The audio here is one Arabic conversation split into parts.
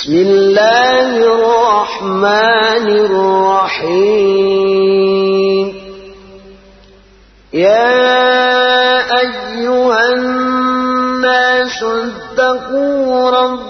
بسم الله الرحمن الرحيم. يا أيها الناس اتقوا ربكم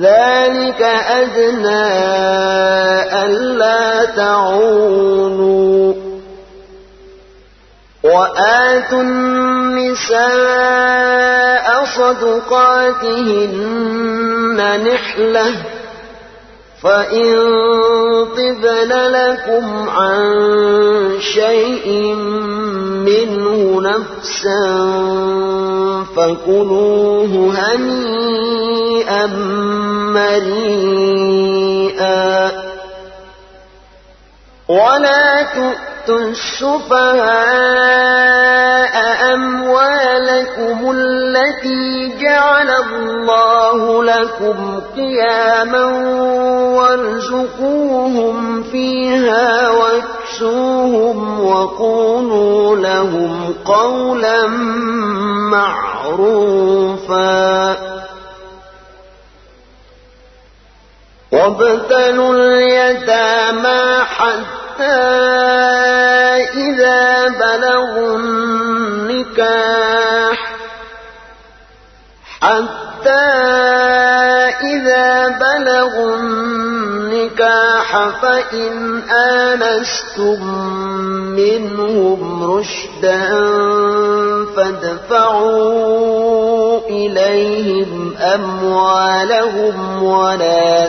ذلك أدنى ألا تعونوا. وآتوا النساء صدقاتهن نحلة. فإن طبن لكم عن شيء منه نفسا فكلوه هنيئا مريئا ولا تؤتوا السفهاء أموالكم التي جعل الله لكم قياما وارزقوهم فيها واكسوهم وقولوا لهم قولا معروفا. وابتلوا اليتامى حتى إذا بلغوا النكاح حتى إذا بلغوا النكاح فإن آنستم منهم رشدا فادفعوا إليهم أموالهم ولا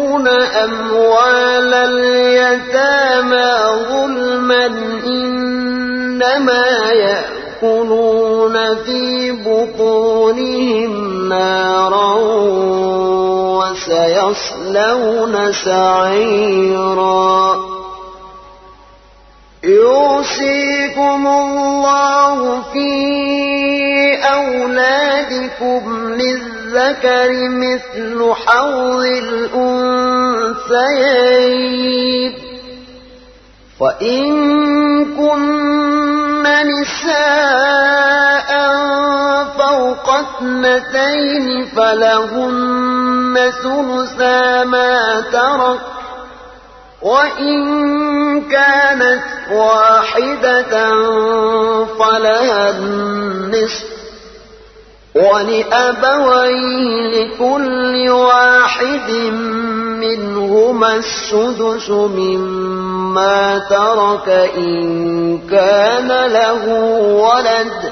أموال اليتامى ظلما إنما يأكلون في بطونهم نارا وسيصلون سعيرا يوصيكم الله في أولادكم للذكر مثل حظ الأنثيين. فإن كن نساء فوق اثنتين فلهن ثلثا ما ترك وإن كانت واحدة فلها النصف ولأبويه لكل واحد منهما السدس مما ترك إن كان له ولد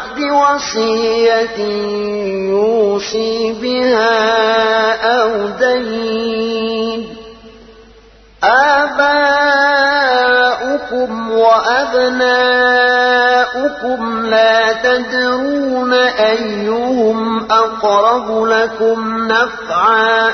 وصية يوصي بها أو دين. آباؤكم وأبناؤكم لا تدرون أيهم أقرب لكم نفعا.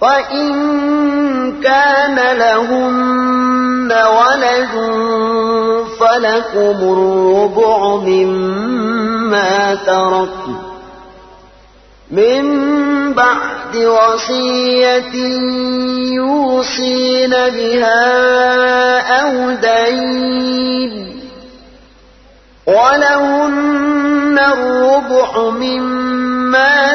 فإن كان لهن ولد فلكم الربع مما تركوا من بعد وصية يوصين بها أو دين ولهن الربع مما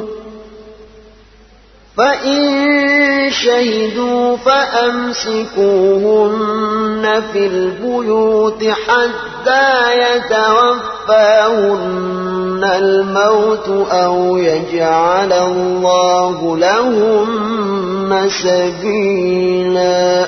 فإن شهدوا فأمسكوهن في البيوت حتى يتوفاهن الموت أو يجعل الله لهم سبيلا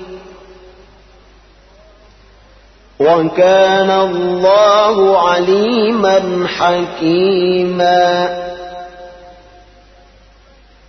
وكان الله عليما حكيما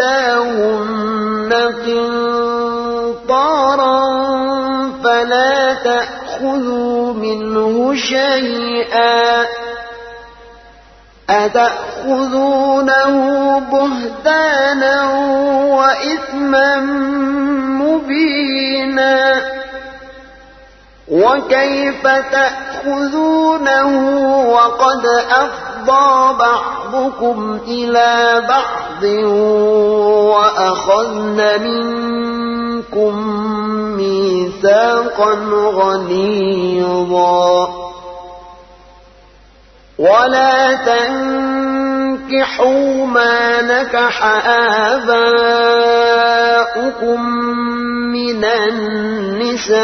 إحداهن قنطارا فلا تأخذوا منه شيئا أتأخذونه بهتانا وإثما مبينا وكيف تأخذونه وقد أفضل أفضى بعضكم إلى بعض وأخذن منكم ميثاقا غليظا. ولا تنكحوا ما نكح آباؤكم من النساء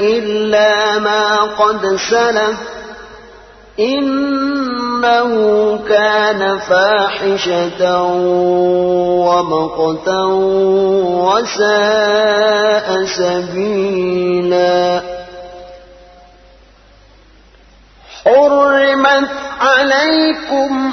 إلا ما قد سلف إنه كان فاحشة ومقتا وساء سبيلا. حرمت عليكم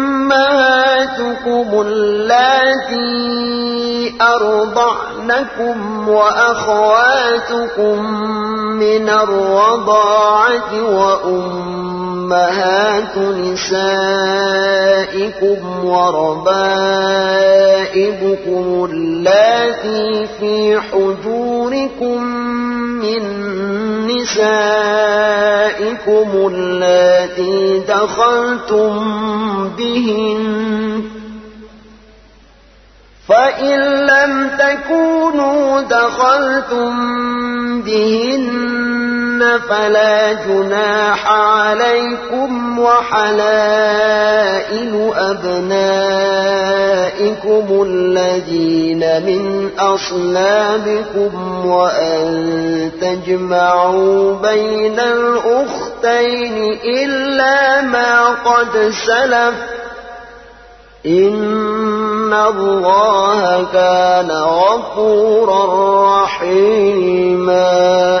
اللاتي أرضعنكم وأخواتكم من الرضاعة وأمهات نسائكم وربائبكم اللاتي في حجوركم من نسائكم اللاتي دخلتم بهن فإن لم تكونوا دخلتم بهن فلا جناح عليكم وحلائل أبنائكم الذين من أصلابكم وأن تجمعوا بين الأختين إلا ما قد سلف إن الله كان غفورا رحيما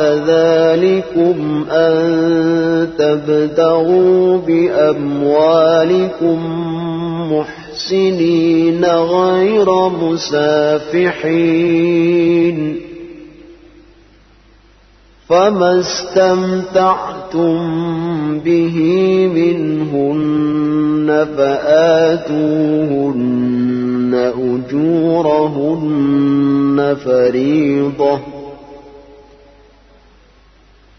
ذلكم أن تبتغوا بأموالكم محسنين غير مسافحين. فما استمتعتم به منهن فآتوهن أجورهن فريضة.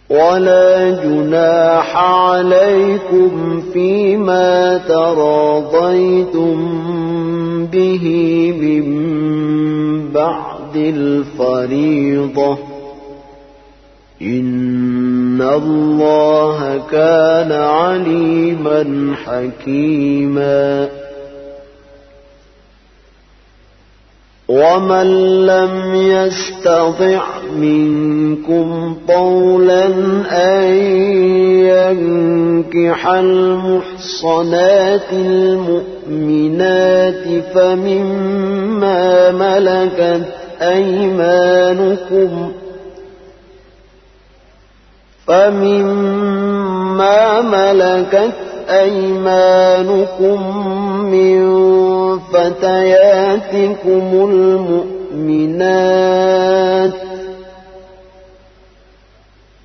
ولا جناح عليكم فيما تراضيتم به من بعد الفريضة. إن الله كان عليما حكيما. ومن لم يستطع منكم طولا أن ينكح المحصنات المؤمنات فمما ملكت أيمانكم فمما ملكت أيمانكم من فتياتكم المؤمنات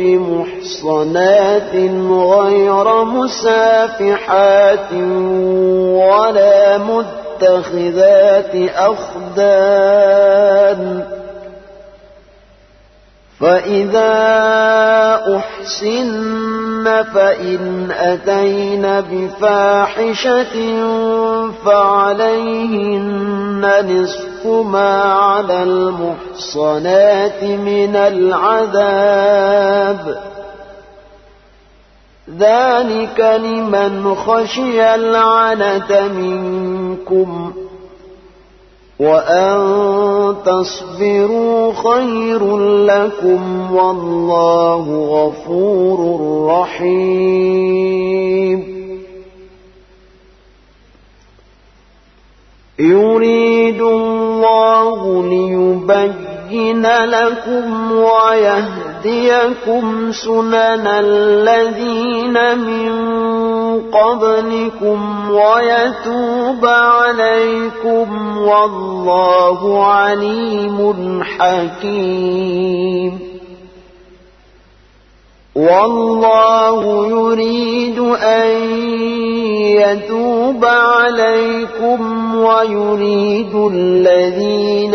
محصنات غير مسافحات ولا متخذات أخدان فإذا أحسن فإن أتين بفاحشة فعليهن نصف ما على المحصنات من العذاب ذلك لمن خشي العنة منكم وأن تصبروا خير لكم والله غفور رحيم يريد الله ليبين لكم ويهديكم سنن الذين من قبلكم ويتوب عليكم والله عليم حكيم. والله يريد أن يتوب عليكم ويريد الذين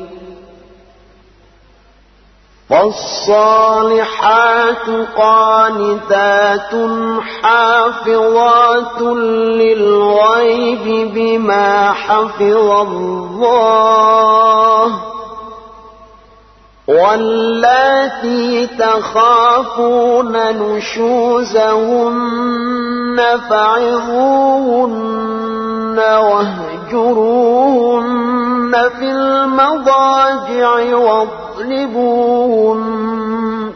فالصالحات قانتات حافظات للغيب بما حفظ الله واللاتي تخافون نشوزهن فعظوهن واهجروهن في المضاجع والضوء فاضربوهن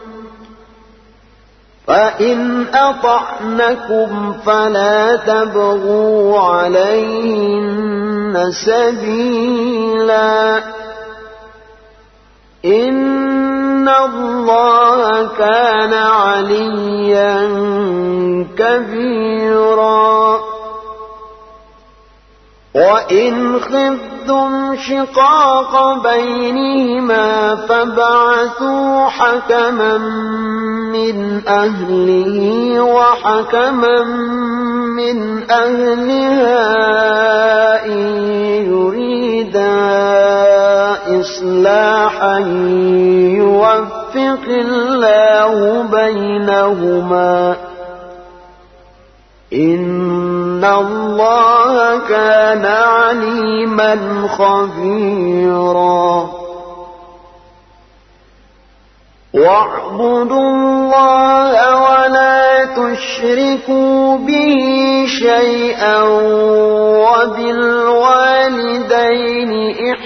فإن أطعنكم فلا تبغوا عليهن سبيلا. إن الله كان عليا كبيرا. وإن خذتم شقاق بينهما فبعثوا حكما من أهله وحكما من أهلها إن يريدا إصلاحا يوفق الله بينهما إن الله كان عليما خبيرا. واعبدوا الله ولا تشركوا به شيئا وبالوالدين إحسانا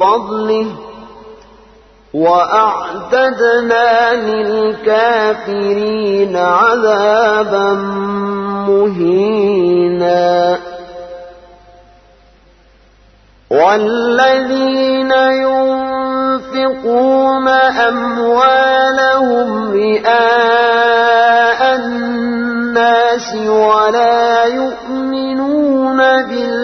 فضله وأعتدنا للكافرين عذابا مهينا. والذين ينفقون أموالهم رئاء الناس ولا يؤمنون بالله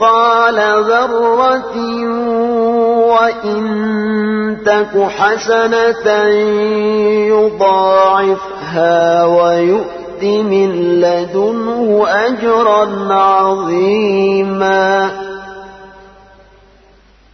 مثقال ذرة وإن تك حسنة يضاعفها ويؤت من لدنه أجرا عظيما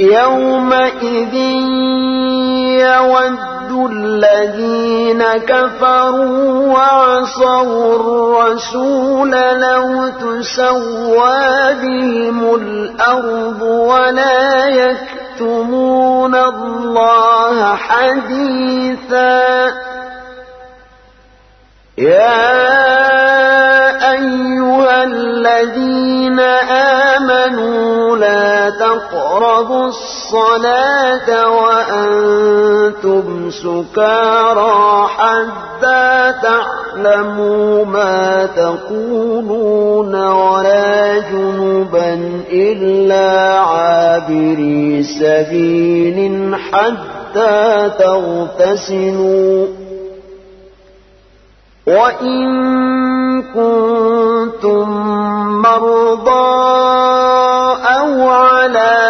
يومئذ يود الذين كفروا وعصوا الرسول لو تسوى بهم الأرض ولا يكتمون الله حديثا يا أيها الذين آمنوا لا تقربوا الصلاة وأنتم سكارى حتى تعلموا ما تقولون ولا جنبا إلا عابري سبيل حتى تغتسلوا وإن كنتم مرضى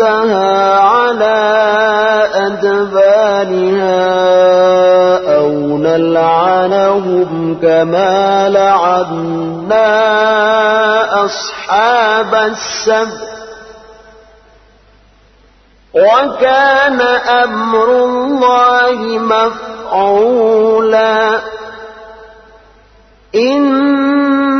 ردها على أدبارها أو نلعنهم كما لعنا أصحاب السبت وكان أمر الله مفعولا إن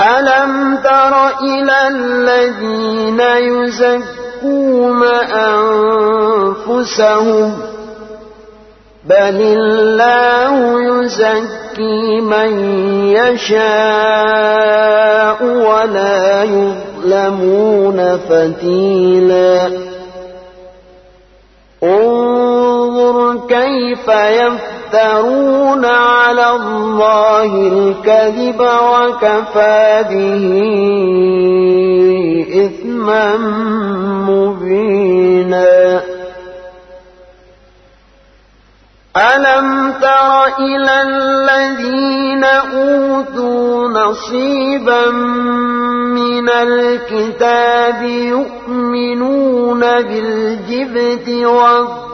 ألم تر إلى الذين يزكون أنفسهم؟ بل الله يزكي من يشاء ولا يظلمون فتيلا. انظر كيف يفعل يفترون على الله الكذب وكفى به إثما مبينا. ألم تر إلى الذين أوتوا نصيبا من الكتاب يؤمنون بالجبت والضبط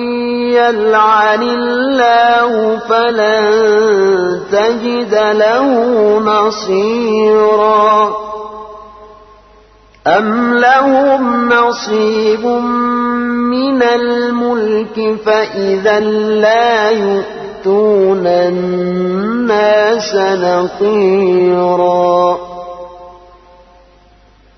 يلعن الله فلن تجد له نصيرا أم لهم نصيب من الملك فإذا لا يؤتون الناس نقيرا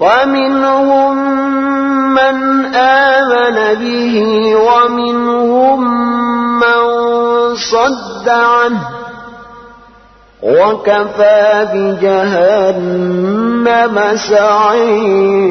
ومنهم من آمن به ومنهم من صد عنه وكفى بجهنم سعيرا.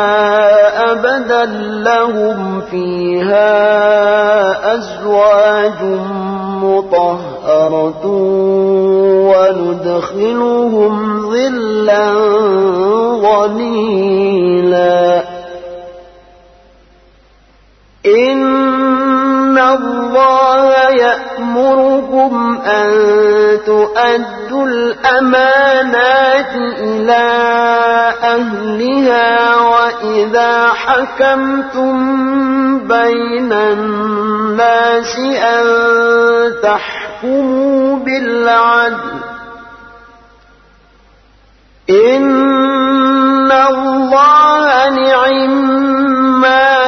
أبدا لهم فيها أزواج مطهرة وندخلهم ظلا ظليلا إن الله يأمركم أن تؤدوا الأمانات إلى أهلها وإذا حكمتم بين الناس أن تحكموا بالعدل إن الله نعم ما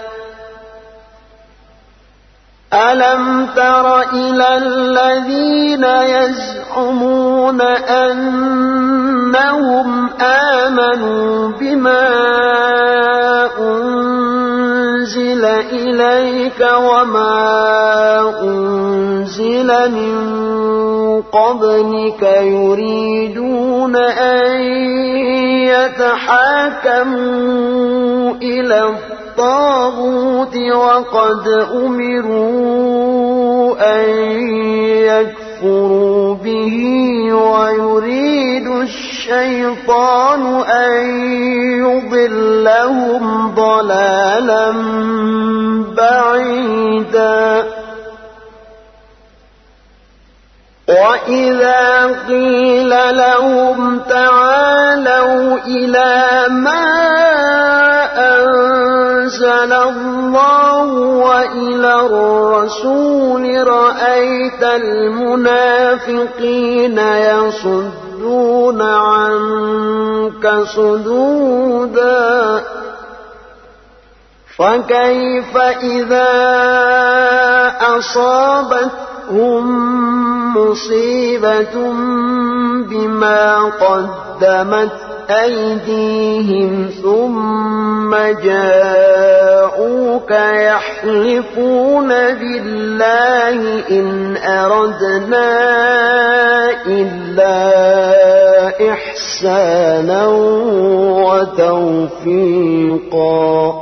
ألم تر إلى الذين يزعمون أنهم آمنوا بما أنزل إليك وما أنزل من قبلك يريدون أن يتحاكموا إلى الطاغوت وقد أمروا أن يكفروا به ويريد الشيطان أن يضلهم ضلالا بعيدا وإذا قيل لهم تعالوا إلى ما أنزل الله وإلى الرسول رأيت المنافقين يصدون عنك صدودا. فكيف إذا أصابتهم مصيبة بما قدمت أيديهم ثم جاءوك يحلفون بالله إن أردنا إلا إحسانا وتوفيقا.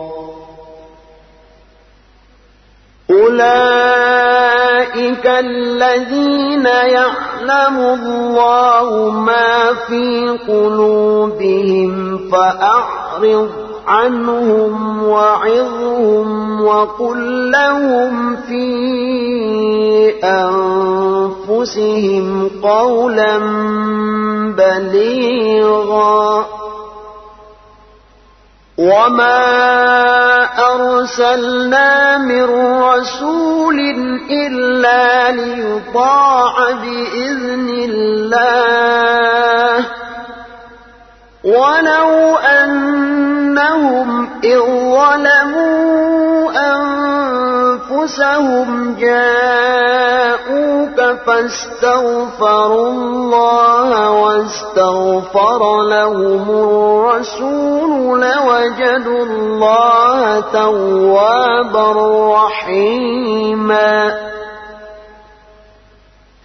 أولئك الذين يعلم الله ما في قلوبهم فأعرض عنهم وعظهم وقل لهم في أنفسهم قولا بليغا. وما أرسلنا من رسول إلا ليطاع بإذن الله ولو أنهم إذ ظلموا أنفسهم جاءوك فاستغفروا الله واستغفر لهم الرسول لوجدوا الله توابا رحيما.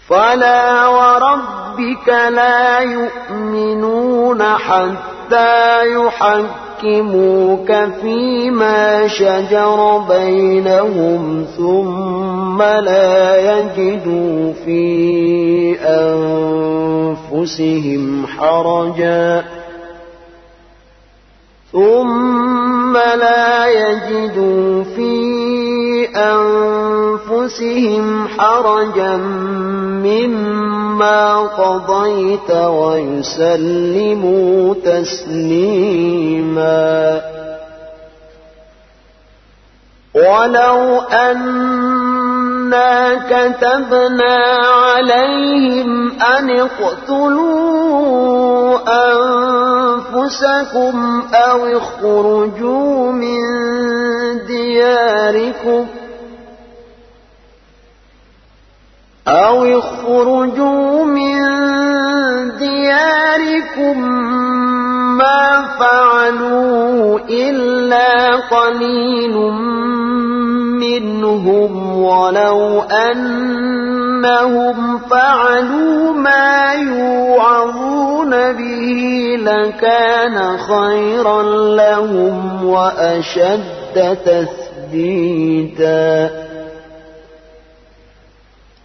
فلا وربك لا يؤمنون حتى يحكموك فيما شجر بينهم ثم لا يجدوا في أنفسهم حرجا ثم لا يجدوا في أنفسهم حرجا مما قضيت ويسلموا تسليما. ولو أنا كتبنا عليهم أن اقتلوا أنفسكم أو اخرجوا من دياركم أو اخرجوا من دياركم ما فعلوه إلا قليل منهم ولو أنهم فعلوا ما يوعظون به لكان خيرا لهم وأشد تثبيتا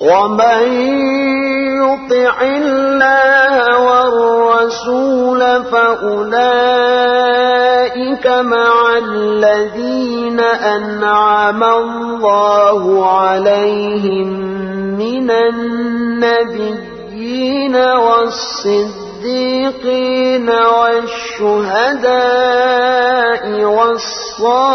ومن يطع الله والرسول فأولئك مع الذين أنعم الله عليهم من النبيين والصديقين والشهداء والصالحين.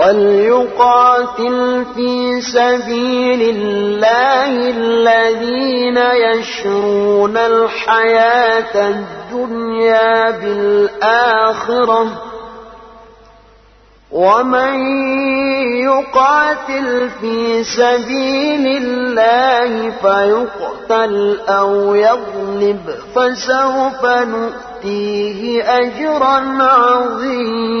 وليقاتل في سبيل الله الذين يشرون الحياة الدنيا بالآخرة ومن يقاتل في سبيل الله فيقتل أو يغلب فسوف نؤتيه أجرا عظيما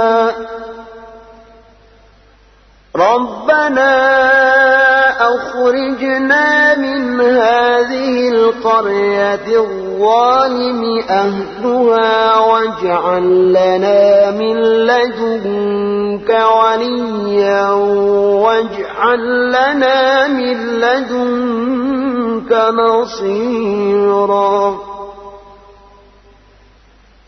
ربنا أخرجنا من هذه القرية الظالم أهلها واجعل لنا من لدنك وليا واجعل لنا من لدنك نصيرا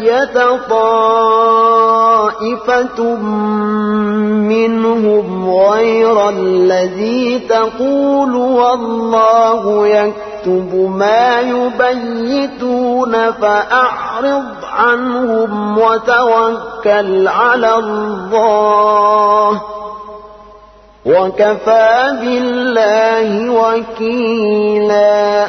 بيت طائفة منهم غير الذي تقول والله يكتب ما يبيتون فأعرض عنهم وتوكل على الله وكفى بالله وكيلا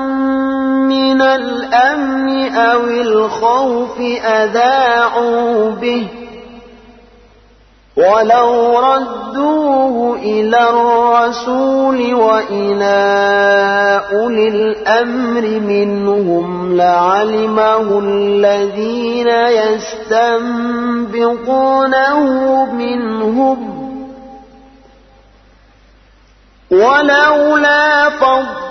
من الأمن أو الخوف أذاعوا به. ولو ردوه إلى الرسول وإلى أولي الأمر منهم لعلمه الذين يستنبطونه منهم. ولولا فضل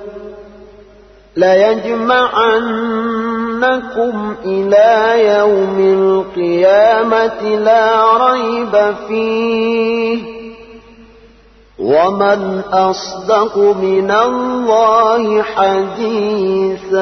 ليجمعنكم إلى يوم القيامة لا ريب فيه. ومن أصدق من الله حديثا.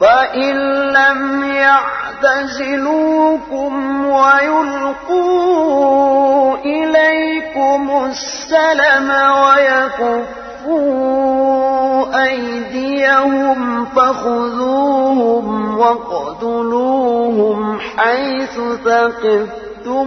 فإن لم يعتزلوكم ويلقوا إليكم السلم ويكفوا أيديهم فخذوهم واقتلوهم حيث ثقفتموهم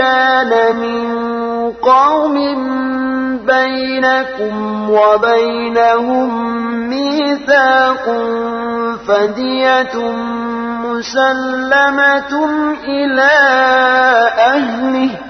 كان من قوم بينكم وبينهم ميثاق فدية مسلمة إلى أهله.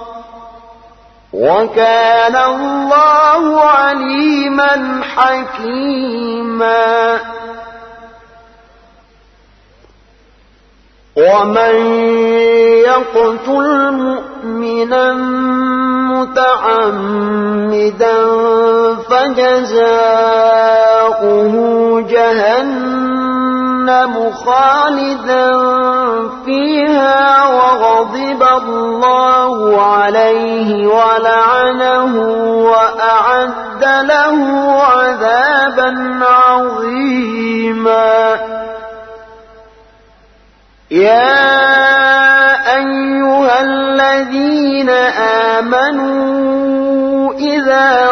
وكان الله عليما حكيما. ومن يقتل مؤمنا متعمدا فجزاؤه جهنم. خالدا فيها وغضب الله عليه ولعنه وأعد له عذابا عظيما. يا أيها الذين آمنوا إذا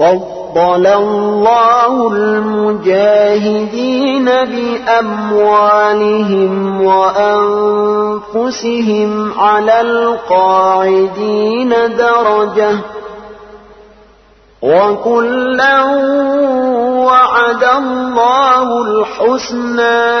فضل الله المجاهدين بأموالهم وأنفسهم على القاعدين درجة وكلا وعد الله الحسنى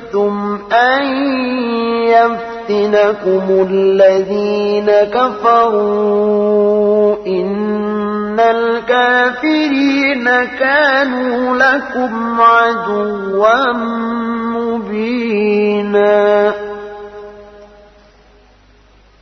أن يفتنكم الذين كفروا إن الكافرين كانوا لكم عدوا مبينا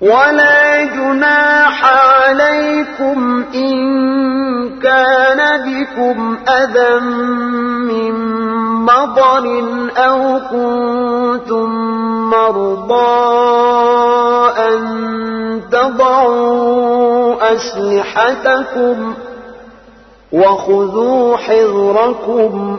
ولا جناح عليكم إن كان بكم أذى من مطر أو كنتم مرضى أن تضعوا أسلحتكم وخذوا حذركم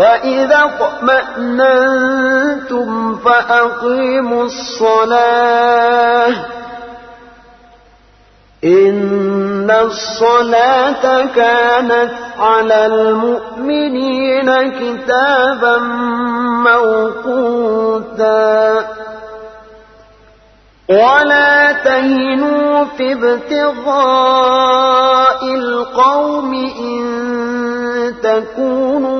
فإذا اطمأننتم فأقيموا الصلاة. إن الصلاة كانت على المؤمنين كتابا موقوتا. ولا تهنوا في ابتغاء القوم إن تكونوا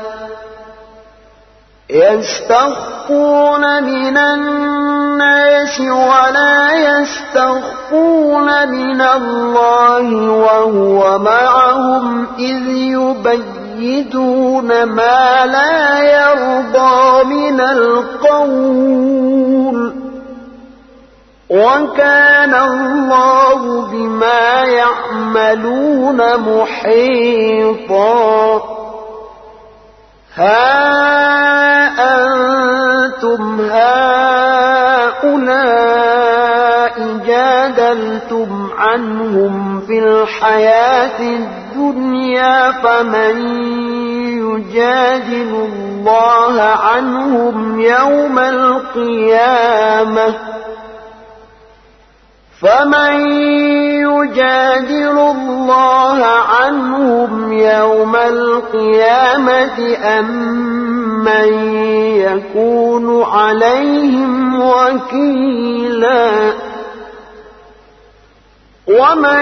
يستخفون من الناس ولا يستخفون من الله وهو معهم إذ يبيدون ما لا يرضى من القول. وكان الله بما يعملون محيطا. ها أنتم هؤلاء جادلتم عنهم في الحياة الدنيا فمن يجادل الله عنهم يوم القيامة؟ فمن يجادل الله عنهم يوم القيامة أم من يكون عليهم وكيلا ومن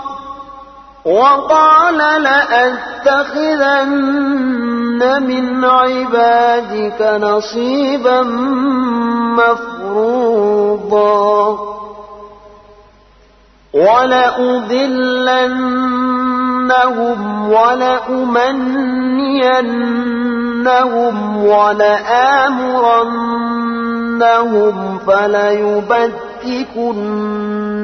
وقال لأتخذن من عبادك نصيبا مفروضا. ولأذلنهم ولأمنينهم ولآمرنهم فليبتكن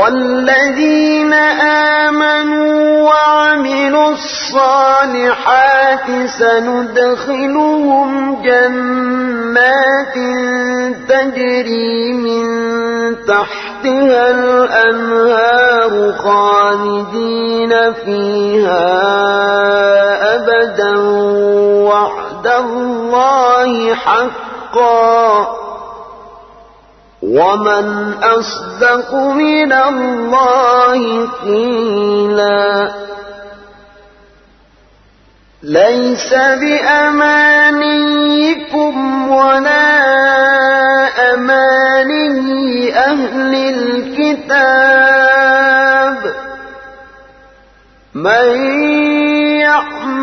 والذين آمنوا وعملوا الصالحات سندخلهم جنات تجري من تحتها الأنهار خالدين فيها أبدا وعد الله حقا ومن أصدق من الله قيلا ليس بأمانيكم ولا أماني أهل الكتاب من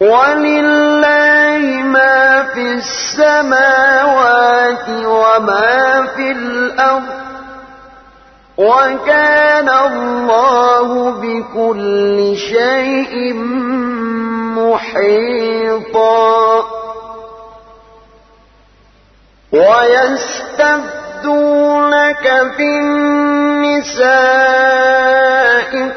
ولله ما في السماوات وما في الأرض وكان الله بكل شيء محيطا ويستبدونك في النساء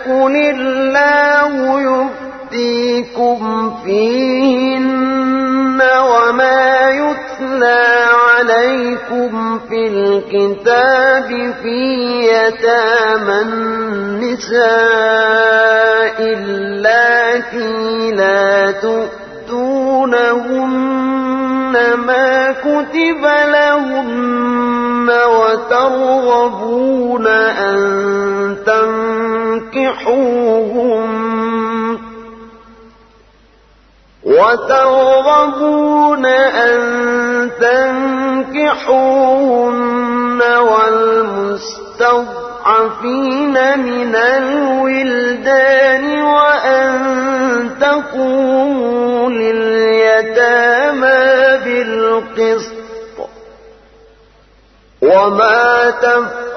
قل الله يفتح يفتيكم فيهن وما يتلى عليكم في الكتاب في يتامى النساء اللاتي لا تؤتونهن ما كتب لهن وترغبون أن تنكحوهن وترغبون أن تنكحوهن والمستضعفين من الولدان وأن تقوموا لليتامى بالقسط وما تفعلوا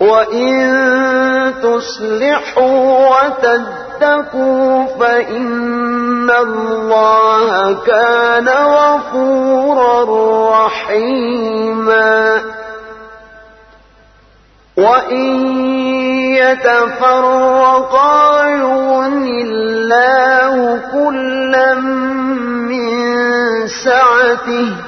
وإن تصلحوا وتتقوا فإن الله كان غفورا رحيما وإن يتفرقا يغن الله كلا من سعته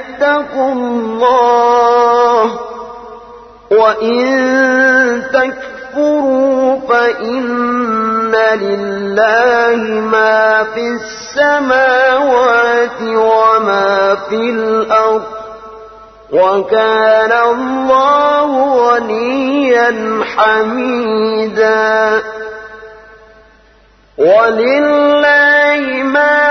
اتقوا الله وإن تكفروا فإن لله ما في السماوات وما في الأرض وكان الله غنيا حميدا ولله ما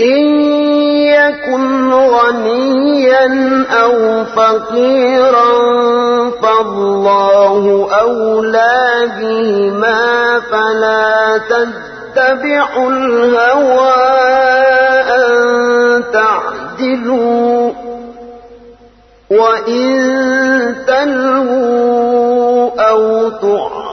إن يكن غنيا أو فقيرا فالله أولى بهما فلا تتبعوا الهوى أن تعدلوا وإن تلهوا أو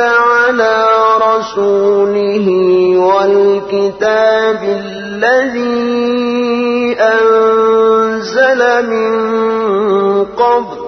على رسوله والكتاب الذي أنزل من قبل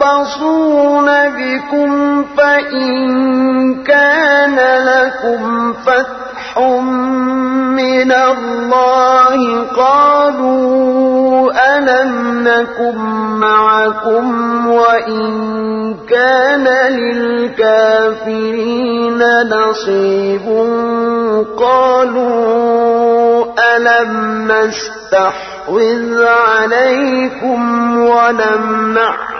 يتربصون بكم فإن كان لكم فتح من الله قالوا ألم نكن معكم وإن كان للكافرين نصيب قالوا ألم نستحوذ عليكم ونمنعكم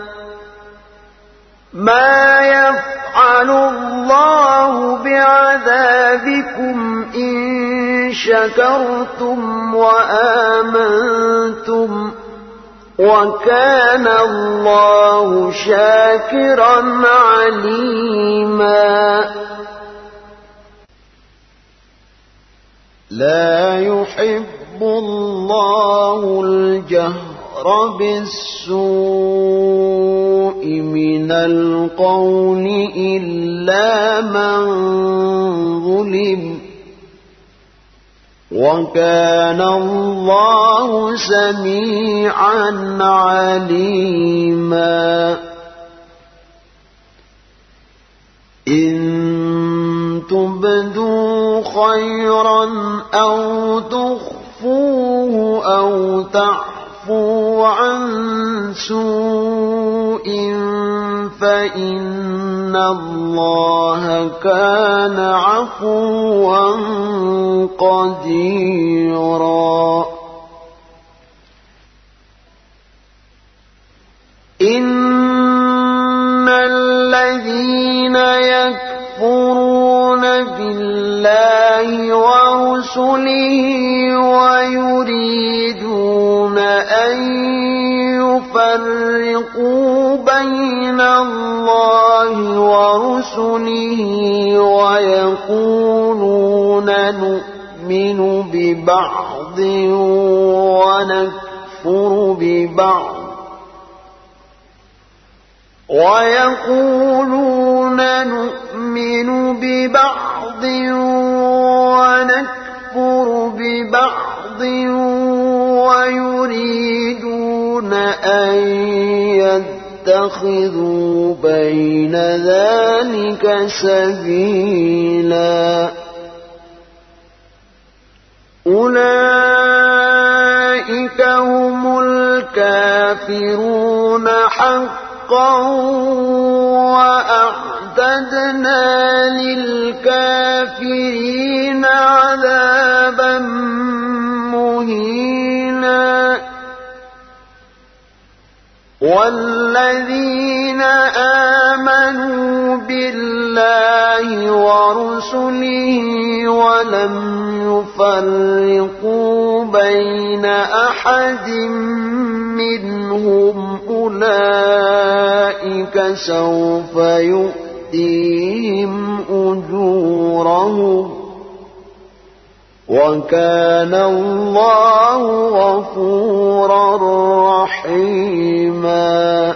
ما يفعل الله بعذابكم إن شكرتم وآمنتم وكان الله شاكرا عليما. لا يحب الله الجهر الجهر بالسوء من القول إلا من ظلم وكان الله سميعا عليما إن تبدوا خيرا أو تخفوه أو تعفوه يعفو عن سوء فإن الله كان عفوا قديرا. سبيلا. أولئك هم الكافرون حقا وأعتدنا للكافرين عذابا مهينا. والذين ورسله ولم يفرقوا بين أحد منهم أولئك سوف يؤتيهم أجورهم وكان الله غفورا رحيما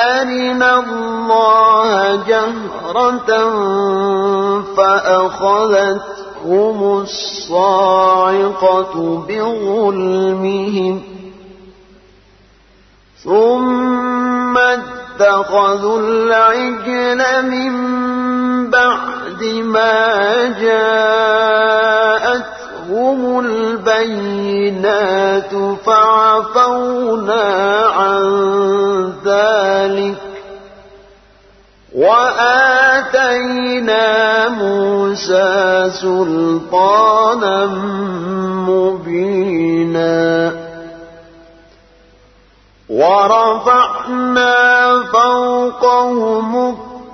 أرنا الله جهرة فأخذتهم الصاعقة بظلمهم ثم اتخذوا العجل من بعد ما جاءتهم البينات فعفونا عن ذلك وآتينا موسى سلطانا مبينا ورفعنا فوقهم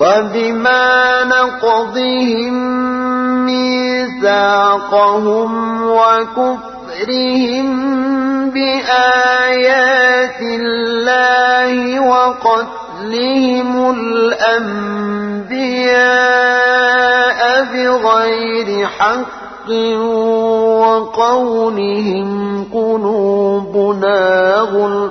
فبما نقضهم ميثاقهم وكفرهم بآيات الله وقتلهم الأنبياء بغير حق وقولهم قلوبنا غل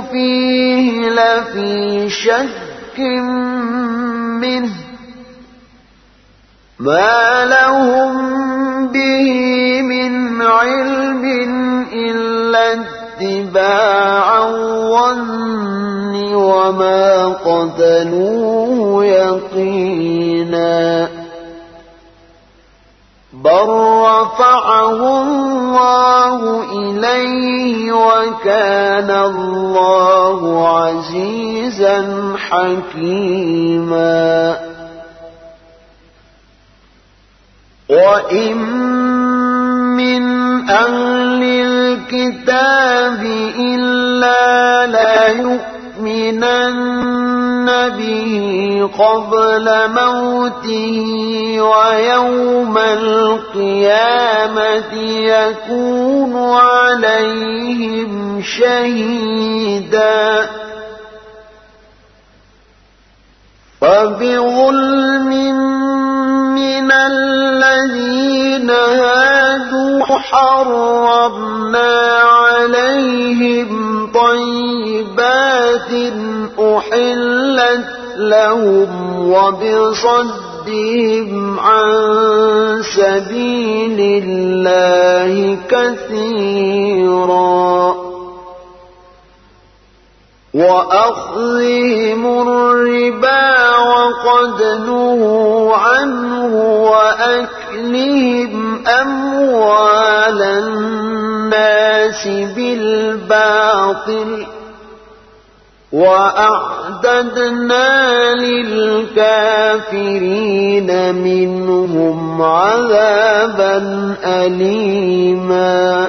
فيه لفي شك منه ما لهم به من علم إلا اتباع الظن وما قتلوه يقينا بل رفعه الله إليه وكان الله عزيزا حكيما وإن من أهل الكتاب إلا لا يؤمنن به قبل موته ويوم القيامة يكون عليهم شهيدا. فبظلم من الذين هادوا حرمنا عليهم طيبات أحلت لهم وبصدهم عن سبيل الله كثيرا. وأخذهم الربا وقد نهوا عنه وأكلهم أموال الناس بالباطل وأعددنا للكافرين منهم عذابا أليما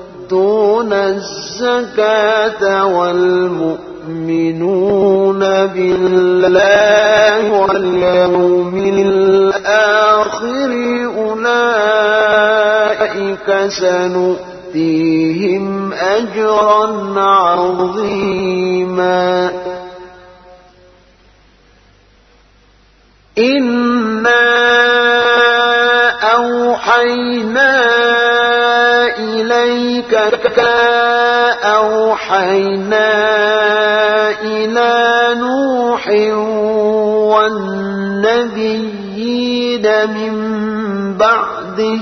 يؤتون الزكاة والمؤمنون بالله واليوم الآخر أولئك سنؤتيهم أجرا عظيما. إنا أوحينا أوحينا إلى نوح والنبيين من بعده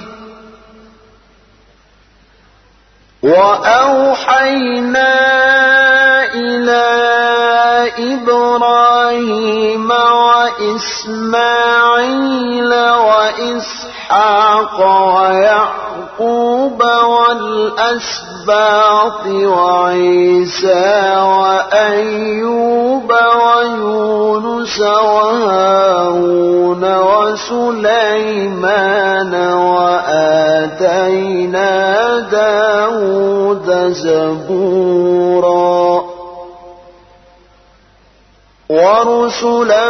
وأوحينا إلى إبراهيم وإسماعيل وإسحاق ويعقوب والأسباط وعيسى وأيوب ويونس وهارون وسليمان وآتينا داود زبورا ورسلا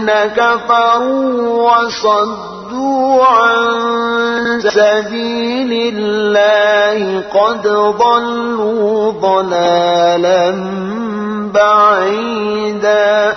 الذين كفروا وصدوا عن سبيل الله قد ضلوا ضلالا بعيدا.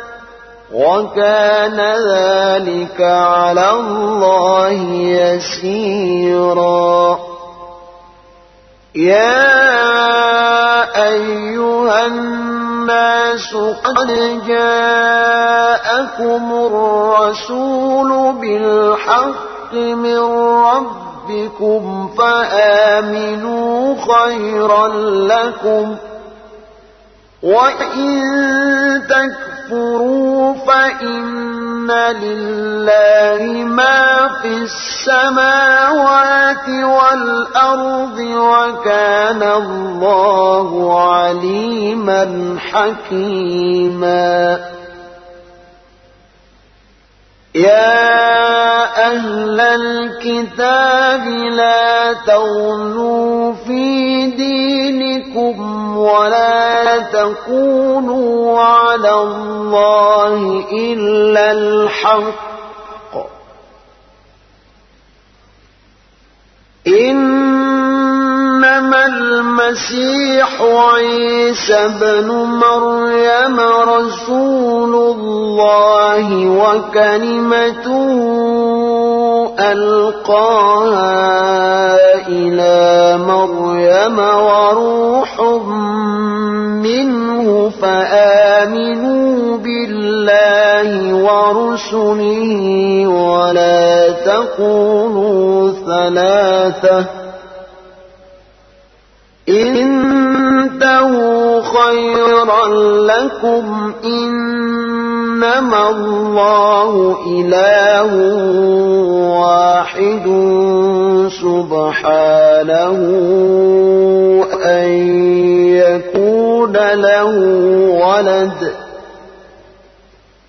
وكان ذلك على الله يسيرا. يا أيها الناس قد جاءكم الرسول بالحق من ربكم فآمنوا خيرا لكم وإن تكفروا فإن لله ما في السماوات والأرض وكان الله عليما حكيما يا أهل الكتاب لا تغلوا في دينكم ولا تقولوا على الله إلا الحق. إنما المسيح عيسى بن مريم رسول الله وكلمته ألقاها إلى مريم وروح منه فآمنوا بالله ورسله ولا تقولوا ثلاثة انتهوا خيرا لكم إنما الله إله واحد سبحانه أن يكون له ولد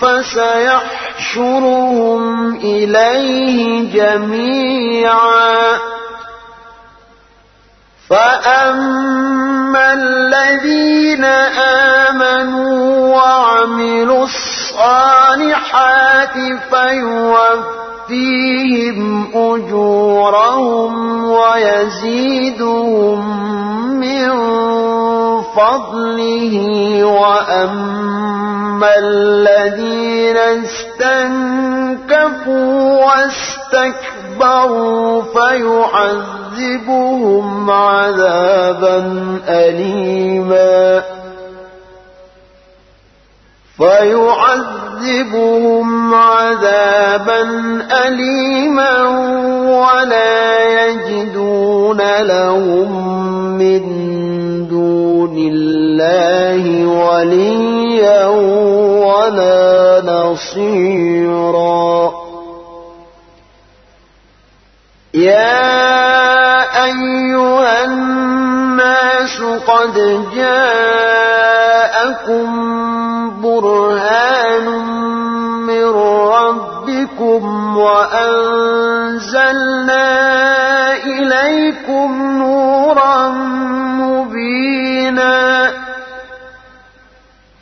فسيحشرهم إليه جميعا. فأما الذين آمنوا وعملوا الصالحات فيوفيهم أجورهم ويزيدهم من فضله وأما الذين استنكفوا واستكبروا فيعذبهم عذابا أليما. فيعذبهم عذابا أليما ولا يجدون لهم من دون الله وليا ولا نصيرا يا أيها الناس قد جاءكم برهان من ربكم وأنزلنا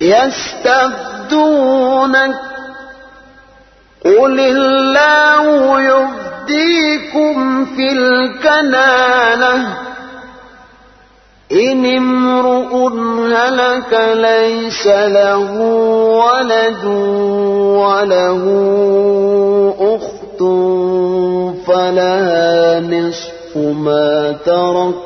يستبدونك. قل الله يفديكم في الكنانة. إن امرؤ هلك ليس له ولد وله أخت فلها نصف ما ترك.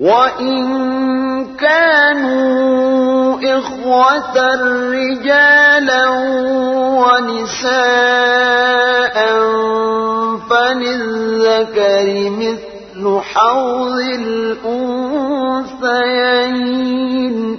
وإن كانوا إخوة رجالا ونساء فللذكر مثل حوض الأنثيين